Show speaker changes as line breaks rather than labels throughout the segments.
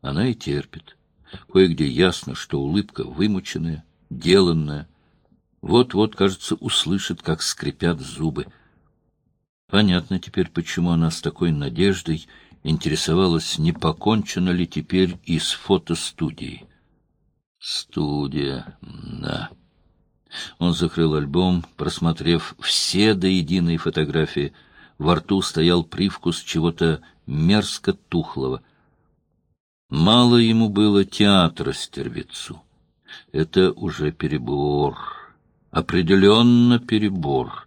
Она и терпит. Кое-где ясно, что улыбка вымученная, деланная. Вот-вот, кажется, услышит, как скрипят зубы. Понятно теперь, почему она с такой надеждой интересовалась, не покончено ли теперь и с фотостудией. Студия, да. Он закрыл альбом, просмотрев все до единой фотографии. Во рту стоял привкус чего-то мерзко тухлого. Мало ему было театра стервецу. Это уже перебор. Определенно перебор.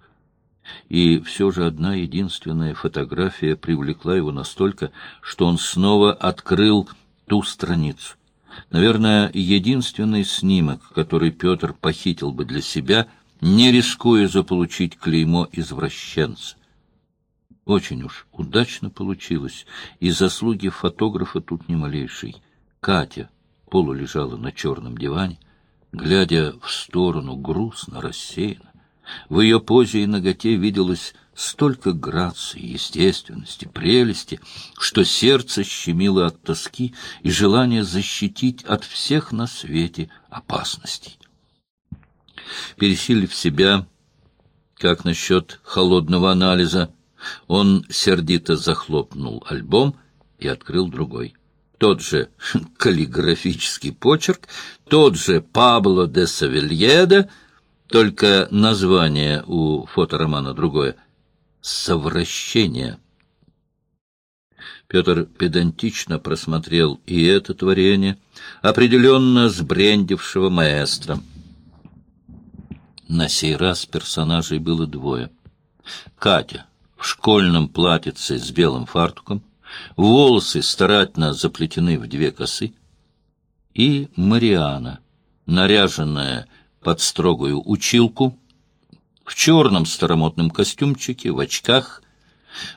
И все же одна единственная фотография привлекла его настолько, что он снова открыл ту страницу. Наверное, единственный снимок, который Петр похитил бы для себя, не рискуя заполучить клеймо извращенца. Очень уж удачно получилось, и заслуги фотографа тут не малейшей. Катя полулежала на черном диване, глядя в сторону грустно, рассеянно. В ее позе и ноготе виделось столько грации, естественности, прелести, что сердце щемило от тоски и желания защитить от всех на свете опасностей. Пересилив себя, как насчет холодного анализа, он сердито захлопнул альбом и открыл другой. Тот же каллиграфический почерк, тот же Пабло де Савельеда, только название у фоторомана другое — «Совращение». Петр педантично просмотрел и это творение, определенно сбрендившего маэстро. На сей раз персонажей было двое. Катя в школьном платьице с белым фартуком, волосы старательно заплетены в две косы, и Мариана, наряженная под строгую училку, в черном старомодном костюмчике, в очках,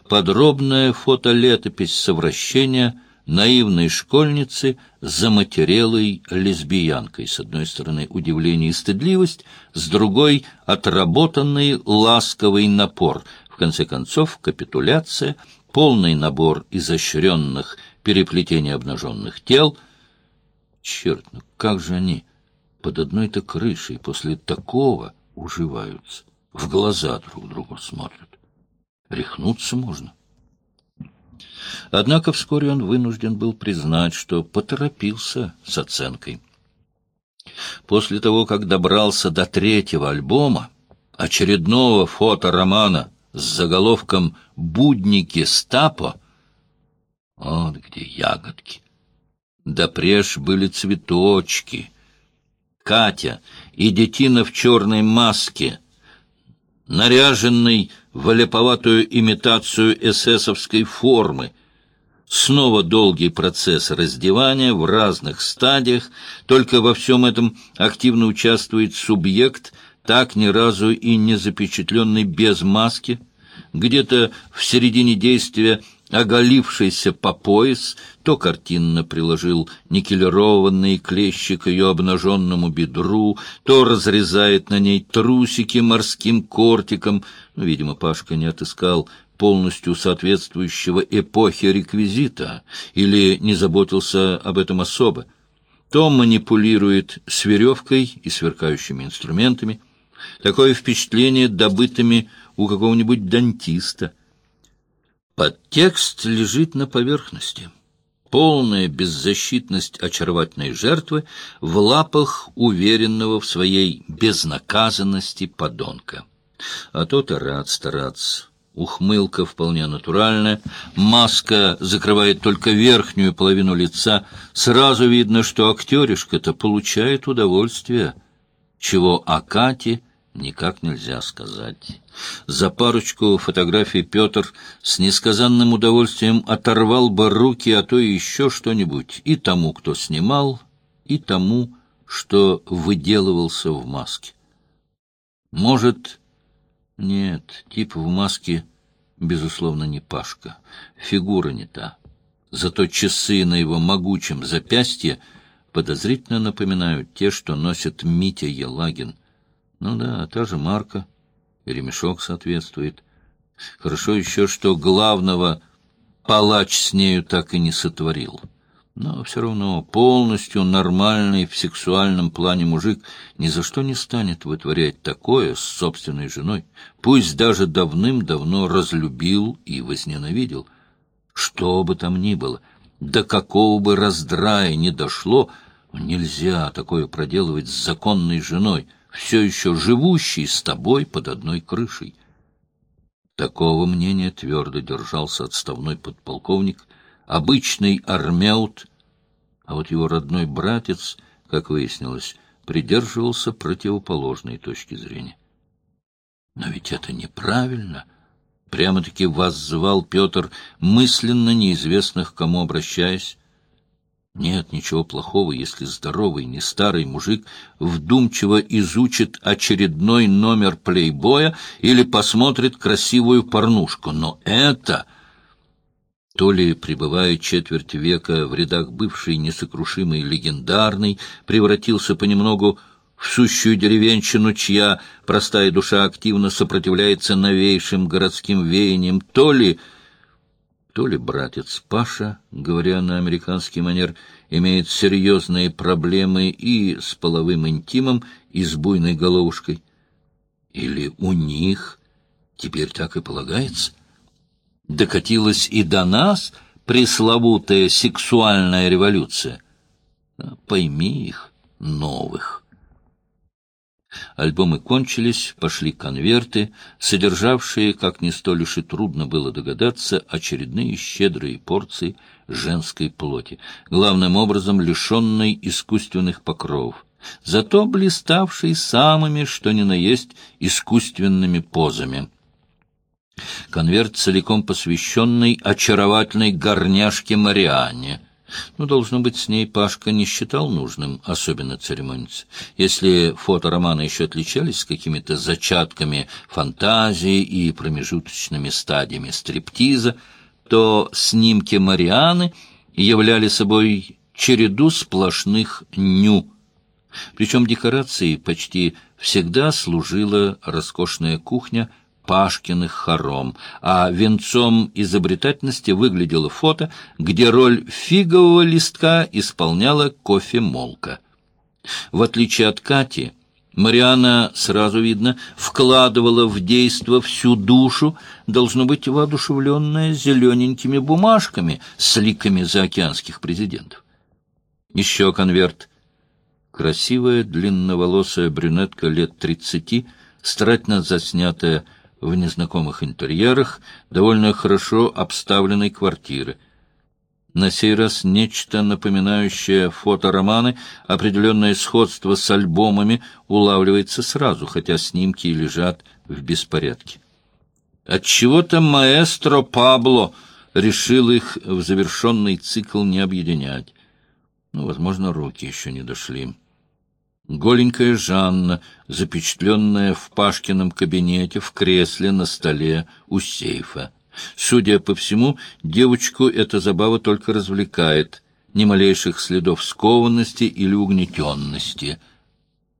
подробная фотолетопись совращения наивной школьницы заматерелой лесбиянкой. С одной стороны, удивление и стыдливость, с другой — отработанный ласковый напор. В конце концов, капитуляция, полный набор изощренных переплетений обнаженных тел. Черт, ну как же они под одной-то крышей после такого уживаются, в глаза друг другу смотрят. Рехнуться можно. Однако вскоре он вынужден был признать, что поторопился с оценкой. После того, как добрался до третьего альбома, очередного фоторомана с заголовком «Будники Стапо», вот где ягодки. Да преж были цветочки — Катя и детина в черной маске, наряженный в олеповатую имитацию эсэсовской формы. Снова долгий процесс раздевания в разных стадиях, только во всем этом активно участвует субъект, так ни разу и не запечатленный без маски, где-то в середине действия оголившийся по пояс, то картинно приложил никелированный клещи к ее обнаженному бедру, то разрезает на ней трусики морским кортиком. Ну, видимо, Пашка не отыскал полностью соответствующего эпохе реквизита или не заботился об этом особо. То манипулирует с веревкой и сверкающими инструментами. Такое впечатление добытыми у какого-нибудь дантиста — Подтекст лежит на поверхности. Полная беззащитность очаровательной жертвы в лапах уверенного в своей безнаказанности подонка. А тот и рад стараться. Ухмылка вполне натуральная, маска закрывает только верхнюю половину лица. Сразу видно, что актеришка-то получает удовольствие, чего о Кате никак нельзя сказать. За парочку фотографий Петр с несказанным удовольствием оторвал бы руки, а то и еще что-нибудь, и тому, кто снимал, и тому, что выделывался в маске. Может, нет, тип в маске, безусловно, не Пашка, фигура не та. Зато часы на его могучем запястье подозрительно напоминают те, что носит Митя Елагин — ну да, та же марка, и ремешок соответствует. Хорошо еще, что главного палач с нею так и не сотворил. Но все равно полностью нормальный в сексуальном плане мужик ни за что не станет вытворять такое с собственной женой, пусть даже давным-давно разлюбил и возненавидел. Что бы там ни было, до какого бы раздрая ни дошло, нельзя такое проделывать с законной женой, все еще живущей с тобой под одной крышей. Такого мнения твердо держался отставной подполковник обычный армяут, а вот его родной братец, как выяснилось, придерживался противоположной точки зрения. Но ведь это неправильно. Прямо-таки вас звал Петр, мысленно неизвестных кому обращаясь. Нет ничего плохого, если здоровый, не старый мужик вдумчиво изучит очередной номер плейбоя или посмотрит красивую порнушку. Но это то ли, пребывая четверть века в рядах бывшей несокрушимой легендарной, превратился понемногу в сущую деревенщину, чья простая душа активно сопротивляется новейшим городским веяниям, то ли... То ли братец Паша, говоря на американский манер, имеет серьезные проблемы и с половым интимом, и с буйной головушкой. Или у них теперь так и полагается — докатилась и до нас пресловутая сексуальная революция. Пойми их, новых. Альбомы кончились, пошли конверты, содержавшие, как не столь уж и трудно было догадаться, очередные щедрые порции женской плоти, главным образом лишенной искусственных покровов, зато блиставшей самыми, что ни на есть, искусственными позами — Конверт целиком посвященный очаровательной горняшке Марианне. Ну, должно быть, с ней Пашка не считал нужным особенно церемониться. Если фотороманы еще отличались какими-то зачатками фантазии и промежуточными стадиями стриптиза, то снимки Марианы являли собой череду сплошных «ню». Причем декорацией почти всегда служила роскошная кухня – Пашкиных хором, а венцом изобретательности выглядело фото, где роль фигового листка исполняла кофемолка. В отличие от Кати, Мариана, сразу видно, вкладывала в действо всю душу, должно быть воодушевленная зелененькими бумажками с ликами заокеанских президентов. Еще конверт. Красивая длинноволосая брюнетка лет тридцати, старательно заснятая в незнакомых интерьерах довольно хорошо обставленной квартиры. На сей раз нечто напоминающее фотороманы, определенное сходство с альбомами улавливается сразу, хотя снимки лежат в беспорядке. Отчего-то маэстро Пабло решил их в завершенный цикл не объединять. Ну, возможно, руки еще не дошли. Голенькая Жанна, запечатленная в Пашкином кабинете в кресле на столе у сейфа. Судя по всему, девочку эта забава только развлекает, ни малейших следов скованности или угнетенности.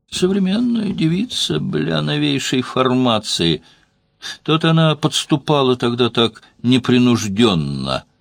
Современная девица, бля, новейшей формации. Тот она подступала тогда так непринужденно —